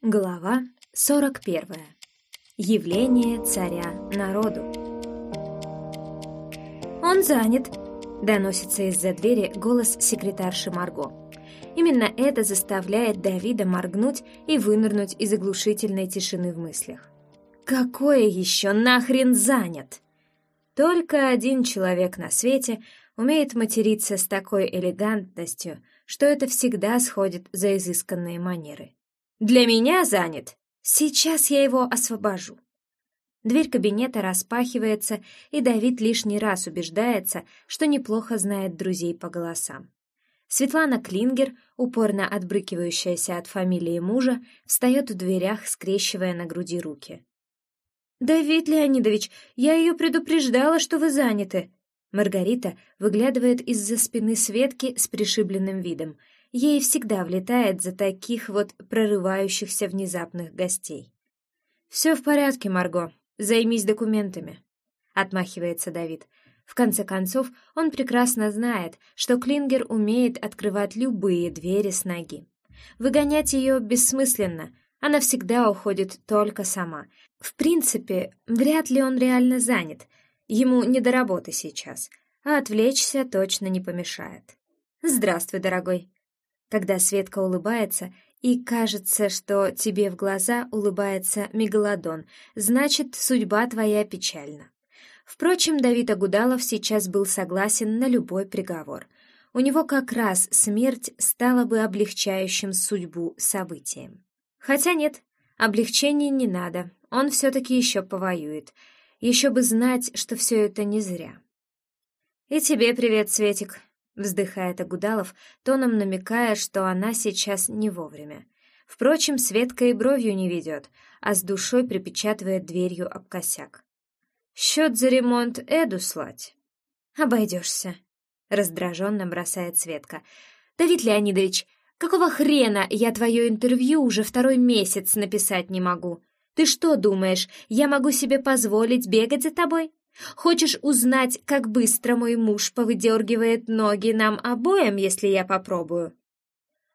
Глава 41. Явление царя народу. «Он занят», — доносится из-за двери голос секретарши Марго. Именно это заставляет Давида моргнуть и вынырнуть из оглушительной тишины в мыслях. «Какое еще нахрен занят?» Только один человек на свете умеет материться с такой элегантностью, что это всегда сходит за изысканные манеры. «Для меня занят. Сейчас я его освобожу». Дверь кабинета распахивается, и Давид лишний раз убеждается, что неплохо знает друзей по голосам. Светлана Клингер, упорно отбрыкивающаяся от фамилии мужа, встает в дверях, скрещивая на груди руки. «Давид Леонидович, я ее предупреждала, что вы заняты!» Маргарита выглядывает из-за спины Светки с пришибленным видом — ей всегда влетает за таких вот прорывающихся внезапных гостей. «Все в порядке, Марго, займись документами», — отмахивается Давид. В конце концов, он прекрасно знает, что Клингер умеет открывать любые двери с ноги. Выгонять ее бессмысленно, она всегда уходит только сама. В принципе, вряд ли он реально занят, ему не до работы сейчас, а отвлечься точно не помешает. «Здравствуй, дорогой», когда Светка улыбается, и кажется, что тебе в глаза улыбается мегалодон, значит, судьба твоя печальна. Впрочем, Давид Агудалов сейчас был согласен на любой приговор. У него как раз смерть стала бы облегчающим судьбу событием. Хотя нет, облегчения не надо, он все-таки еще повоюет. Еще бы знать, что все это не зря. «И тебе привет, Светик», Вздыхает Агудалов, тоном намекая, что она сейчас не вовремя. Впрочем, Светка и бровью не ведет, а с душой припечатывает дверью об косяк. «Счет за ремонт Эду слать?» «Обойдешься», — раздраженно бросает Светка. «Давид Леонидович, какого хрена я твое интервью уже второй месяц написать не могу? Ты что думаешь, я могу себе позволить бегать за тобой? Хочешь узнать, как быстро мой муж повыдергивает ноги нам обоим, если я попробую?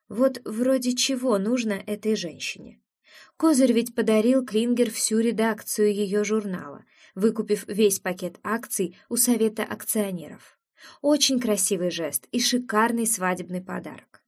Вот вроде чего нужно этой женщине. Козырь ведь подарил Клингер всю редакцию ее журнала, выкупив весь пакет акций у совета акционеров. Очень красивый жест и шикарный свадебный подарок.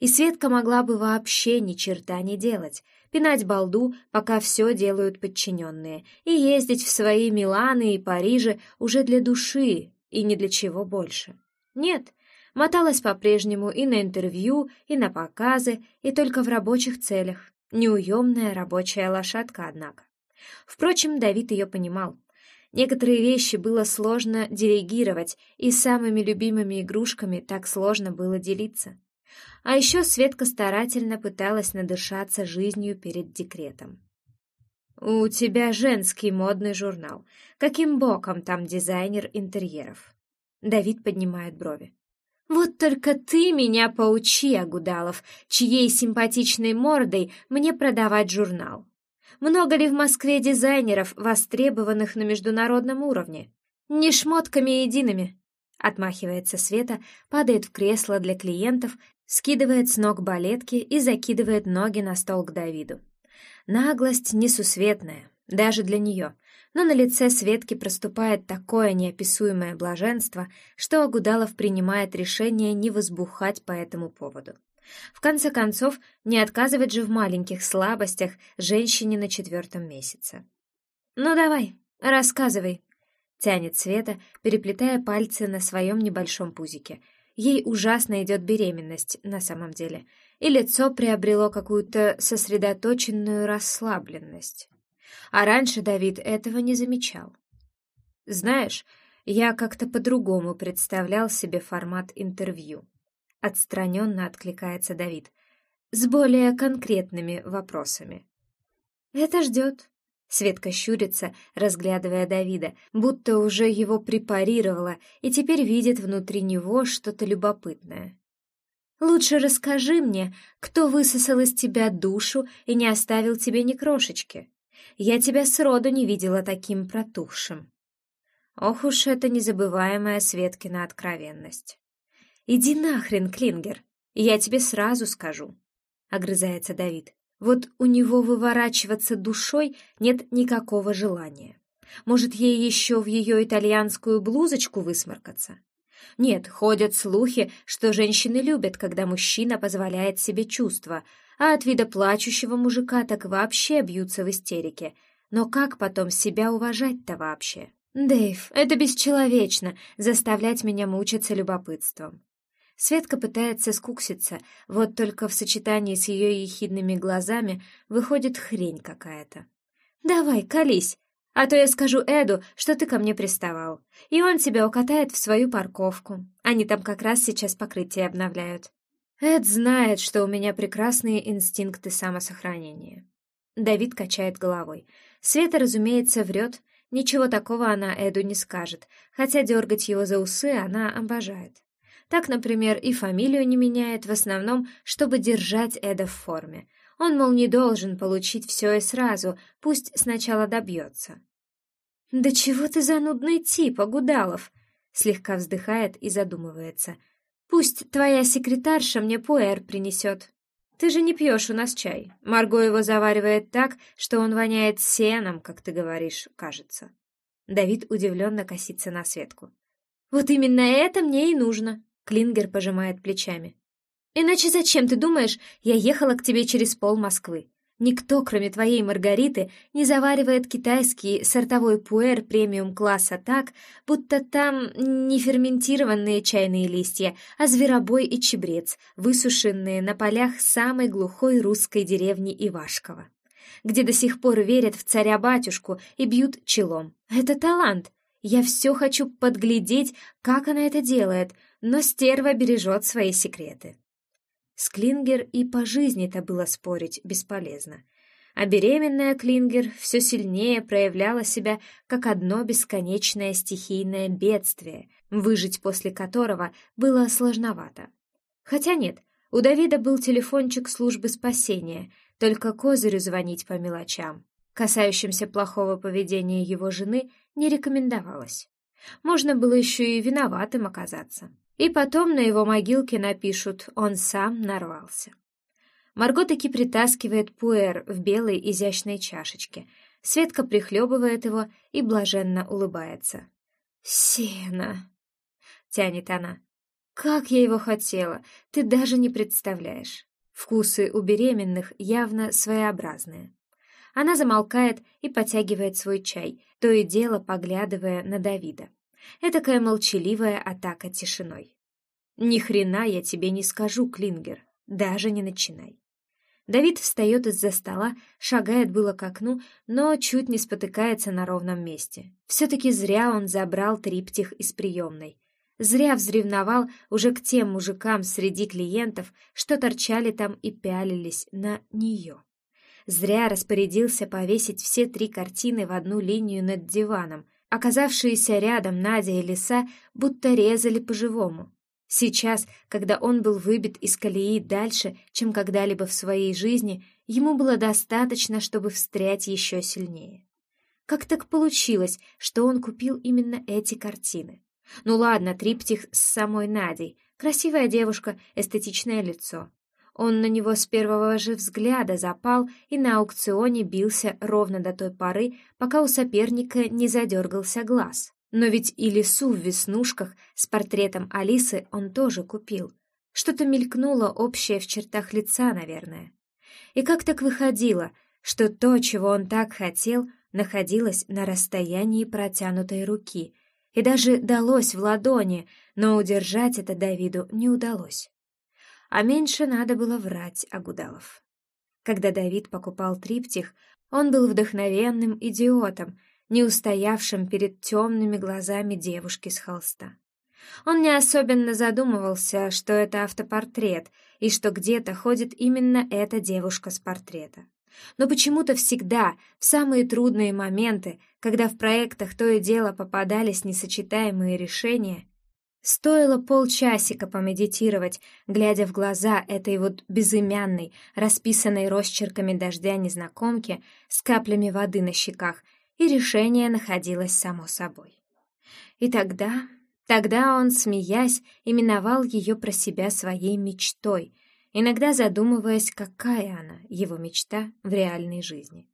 И Светка могла бы вообще ни черта не делать, пинать балду, пока все делают подчиненные, и ездить в свои Миланы и Парижи уже для души и ни для чего больше. Нет, моталась по-прежнему и на интервью, и на показы, и только в рабочих целях. Неуемная рабочая лошадка, однако. Впрочем, Давид ее понимал. Некоторые вещи было сложно делегировать, и самыми любимыми игрушками так сложно было делиться. А еще Светка старательно пыталась надышаться жизнью перед декретом. «У тебя женский модный журнал. Каким боком там дизайнер интерьеров?» Давид поднимает брови. «Вот только ты меня поучи, Агудалов, чьей симпатичной мордой мне продавать журнал. Много ли в Москве дизайнеров, востребованных на международном уровне? Не шмотками едиными!» Отмахивается Света, падает в кресло для клиентов скидывает с ног балетки и закидывает ноги на стол к Давиду. Наглость несусветная, даже для нее, но на лице Светки проступает такое неописуемое блаженство, что Агудалов принимает решение не возбухать по этому поводу. В конце концов, не отказывать же в маленьких слабостях женщине на четвертом месяце. «Ну давай, рассказывай», — тянет Света, переплетая пальцы на своем небольшом пузике — Ей ужасно идет беременность на самом деле, и лицо приобрело какую-то сосредоточенную расслабленность. А раньше Давид этого не замечал. Знаешь, я как-то по-другому представлял себе формат интервью. Отстраненно откликается Давид, с более конкретными вопросами. Это ждет, Светка щурится, разглядывая Давида, будто уже его препарировала и теперь видит внутри него что-то любопытное. «Лучше расскажи мне, кто высосал из тебя душу и не оставил тебе ни крошечки. Я тебя сроду не видела таким протухшим». Ох уж эта незабываемая Светкина откровенность. «Иди нахрен, Клингер, я тебе сразу скажу», — огрызается Давид. Вот у него выворачиваться душой нет никакого желания. Может, ей еще в ее итальянскую блузочку высморкаться? Нет, ходят слухи, что женщины любят, когда мужчина позволяет себе чувства, а от вида плачущего мужика так вообще бьются в истерике. Но как потом себя уважать-то вообще? Дэйв, это бесчеловечно, заставлять меня мучиться любопытством. Светка пытается скукситься, вот только в сочетании с ее ехидными глазами выходит хрень какая-то. «Давай, колись, а то я скажу Эду, что ты ко мне приставал, и он тебя укатает в свою парковку. Они там как раз сейчас покрытие обновляют. Эд знает, что у меня прекрасные инстинкты самосохранения. Давид качает головой. Света, разумеется, врет. Ничего такого она Эду не скажет, хотя дергать его за усы она обожает. Так, например, и фамилию не меняет в основном, чтобы держать Эда в форме. Он, мол, не должен получить все и сразу, пусть сначала добьется. «Да чего ты занудный тип, Агудалов?» Слегка вздыхает и задумывается. «Пусть твоя секретарша мне пуэр принесет. Ты же не пьешь у нас чай. Марго его заваривает так, что он воняет сеном, как ты говоришь, кажется». Давид удивленно косится на Светку. «Вот именно это мне и нужно», — Клингер пожимает плечами. «Иначе зачем, ты думаешь, я ехала к тебе через пол Москвы? Никто, кроме твоей Маргариты, не заваривает китайский сортовой пуэр премиум-класса так, будто там не ферментированные чайные листья, а зверобой и чебрец, высушенные на полях самой глухой русской деревни Ивашково, где до сих пор верят в царя-батюшку и бьют челом. Это талант. Я все хочу подглядеть, как она это делает, но стерва бережет свои секреты. С Клингер и по жизни-то было спорить бесполезно. А беременная Клингер все сильнее проявляла себя как одно бесконечное стихийное бедствие, выжить после которого было сложновато. Хотя нет, у Давида был телефончик службы спасения, только козырю звонить по мелочам, касающимся плохого поведения его жены, не рекомендовалось. Можно было еще и виноватым оказаться. И потом на его могилке напишут «Он сам нарвался». Марго таки притаскивает пуэр в белой изящной чашечке. Светка прихлебывает его и блаженно улыбается. «Сено!» — тянет она. «Как я его хотела! Ты даже не представляешь!» Вкусы у беременных явно своеобразные. Она замолкает и потягивает свой чай, то и дело поглядывая на Давида. Этакая молчаливая атака тишиной. «Ни хрена я тебе не скажу, Клингер, даже не начинай». Давид встает из-за стола, шагает было к окну, но чуть не спотыкается на ровном месте. Все-таки зря он забрал триптих из приемной. Зря взревновал уже к тем мужикам среди клиентов, что торчали там и пялились на нее. Зря распорядился повесить все три картины в одну линию над диваном, Оказавшиеся рядом Надя и Лиса будто резали по-живому. Сейчас, когда он был выбит из колеи дальше, чем когда-либо в своей жизни, ему было достаточно, чтобы встрять еще сильнее. Как так получилось, что он купил именно эти картины? Ну ладно, триптих с самой Надей. Красивая девушка, эстетичное лицо. Он на него с первого же взгляда запал и на аукционе бился ровно до той поры, пока у соперника не задергался глаз. Но ведь и лису в веснушках с портретом Алисы он тоже купил. Что-то мелькнуло общее в чертах лица, наверное. И как так выходило, что то, чего он так хотел, находилось на расстоянии протянутой руки, и даже далось в ладони, но удержать это Давиду не удалось а меньше надо было врать Агудалов. Когда Давид покупал триптих, он был вдохновенным идиотом, не устоявшим перед темными глазами девушки с холста. Он не особенно задумывался, что это автопортрет и что где-то ходит именно эта девушка с портрета. Но почему-то всегда, в самые трудные моменты, когда в проектах то и дело попадались несочетаемые решения, Стоило полчасика помедитировать, глядя в глаза этой вот безымянной, расписанной росчерками дождя незнакомки с каплями воды на щеках, и решение находилось само собой. И тогда, тогда он, смеясь, именовал ее про себя своей мечтой, иногда задумываясь, какая она, его мечта в реальной жизни.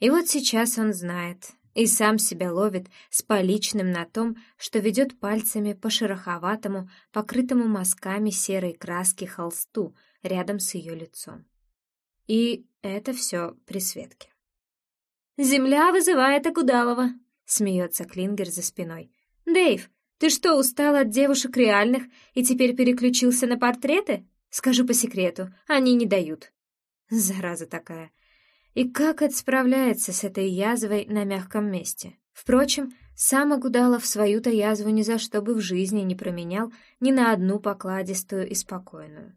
И вот сейчас он знает, и сам себя ловит с поличным на том, что ведет пальцами по шероховатому, покрытому мазками серой краски холсту рядом с ее лицом. И это все при Светке. «Земля вызывает Акудалова», — смеется Клингер за спиной. «Дэйв, ты что, устал от девушек реальных и теперь переключился на портреты? Скажу по секрету, они не дают». Зараза такая. И как это справляется с этой язвой на мягком месте? Впрочем, сам Агудалов свою-то язву ни за что бы в жизни не променял ни на одну покладистую и спокойную.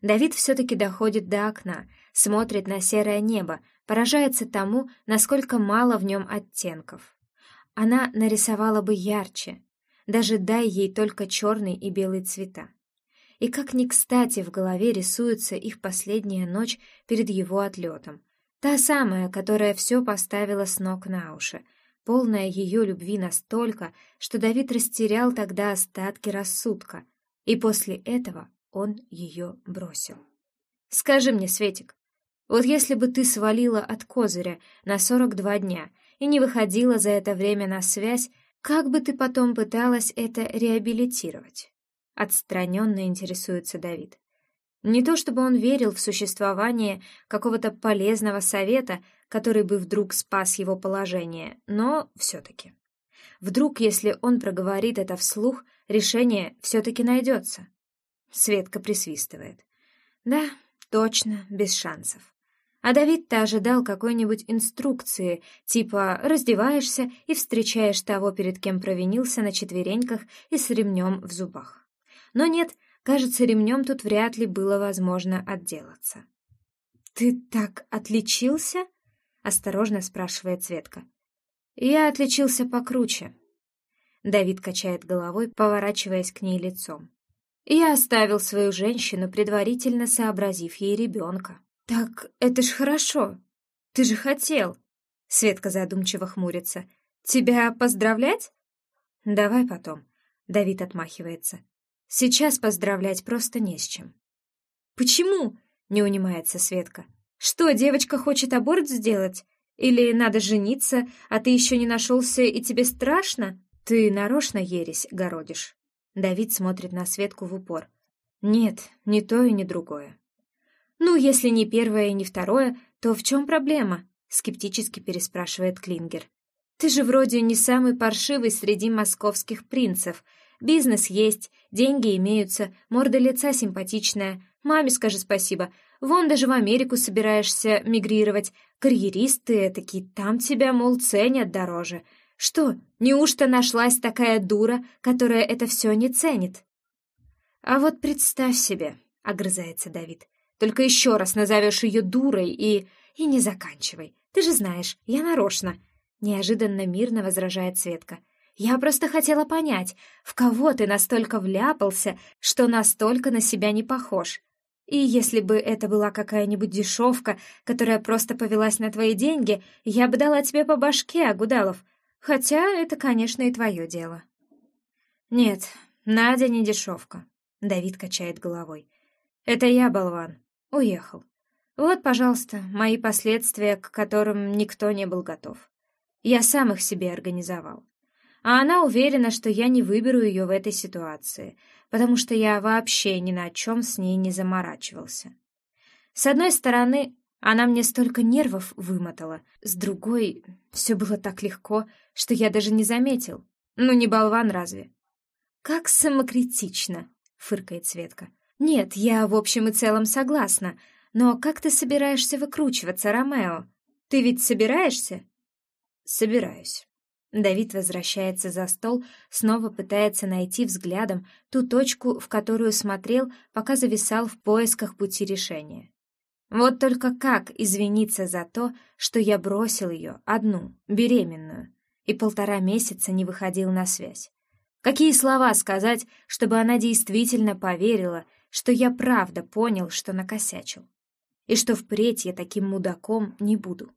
Давид все-таки доходит до окна, смотрит на серое небо, поражается тому, насколько мало в нем оттенков. Она нарисовала бы ярче, даже дай ей только черный и белый цвета. И как ни кстати в голове рисуется их последняя ночь перед его отлетом, Та самая, которая все поставила с ног на уши, полная ее любви настолько, что Давид растерял тогда остатки рассудка, и после этого он ее бросил. «Скажи мне, Светик, вот если бы ты свалила от козыря на 42 дня и не выходила за это время на связь, как бы ты потом пыталась это реабилитировать?» Отстраненно интересуется Давид. Не то чтобы он верил в существование какого-то полезного совета, который бы вдруг спас его положение, но все-таки. Вдруг, если он проговорит это вслух, решение все-таки найдется. Светка присвистывает. Да, точно, без шансов. А Давид-то ожидал какой-нибудь инструкции, типа «раздеваешься и встречаешь того, перед кем провинился на четвереньках и с ремнем в зубах». Но нет, Кажется, ремнем тут вряд ли было возможно отделаться. «Ты так отличился?» — осторожно спрашивает Светка. «Я отличился покруче». Давид качает головой, поворачиваясь к ней лицом. «Я оставил свою женщину, предварительно сообразив ей ребенка». «Так это ж хорошо. Ты же хотел!» Светка задумчиво хмурится. «Тебя поздравлять?» «Давай потом», — Давид отмахивается. Сейчас поздравлять просто не с чем. «Почему?» — не унимается Светка. «Что, девочка хочет аборт сделать? Или надо жениться, а ты еще не нашелся и тебе страшно? Ты нарочно ересь городишь». Давид смотрит на Светку в упор. «Нет, ни то и ни другое». «Ну, если не первое и не второе, то в чем проблема?» — скептически переспрашивает Клингер. «Ты же вроде не самый паршивый среди московских принцев», Бизнес есть, деньги имеются, морда лица симпатичная. Маме скажи спасибо. Вон даже в Америку собираешься мигрировать. Карьеристы этакие, там тебя, мол, ценят дороже. Что, неужто нашлась такая дура, которая это все не ценит? А вот представь себе, — огрызается Давид, — только еще раз назовешь ее дурой и... и не заканчивай. Ты же знаешь, я нарочно. Неожиданно мирно возражает Светка. Я просто хотела понять, в кого ты настолько вляпался, что настолько на себя не похож. И если бы это была какая-нибудь дешевка, которая просто повелась на твои деньги, я бы дала тебе по башке, Агудалов. Хотя это, конечно, и твое дело. Нет, Надя не дешевка. Давид качает головой. Это я, болван. Уехал. Вот, пожалуйста, мои последствия, к которым никто не был готов. Я сам их себе организовал а она уверена, что я не выберу ее в этой ситуации, потому что я вообще ни на чем с ней не заморачивался. С одной стороны, она мне столько нервов вымотала, с другой, все было так легко, что я даже не заметил. Ну, не болван разве? «Как самокритично!» — фыркает Светка. «Нет, я в общем и целом согласна, но как ты собираешься выкручиваться, Ромео? Ты ведь собираешься?» «Собираюсь». Давид возвращается за стол, снова пытается найти взглядом ту точку, в которую смотрел, пока зависал в поисках пути решения. Вот только как извиниться за то, что я бросил ее, одну, беременную, и полтора месяца не выходил на связь? Какие слова сказать, чтобы она действительно поверила, что я правда понял, что накосячил, и что впредь я таким мудаком не буду?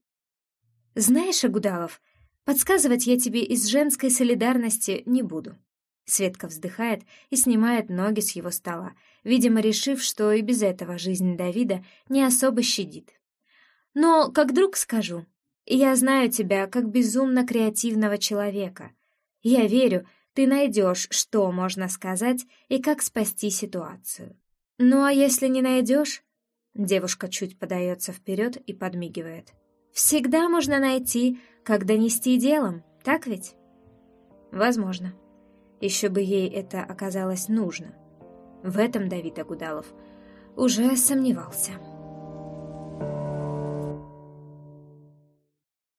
Знаешь, Агудалов, Подсказывать я тебе из женской солидарности не буду. Светка вздыхает и снимает ноги с его стола, видимо, решив, что и без этого жизнь Давида не особо щадит. «Но, как друг скажу, я знаю тебя как безумно креативного человека. Я верю, ты найдешь, что можно сказать и как спасти ситуацию. Ну а если не найдешь...» Девушка чуть подается вперед и подмигивает. «Всегда можно найти, как донести делом, так ведь?» «Возможно. Еще бы ей это оказалось нужно». В этом Давид Агудалов уже сомневался.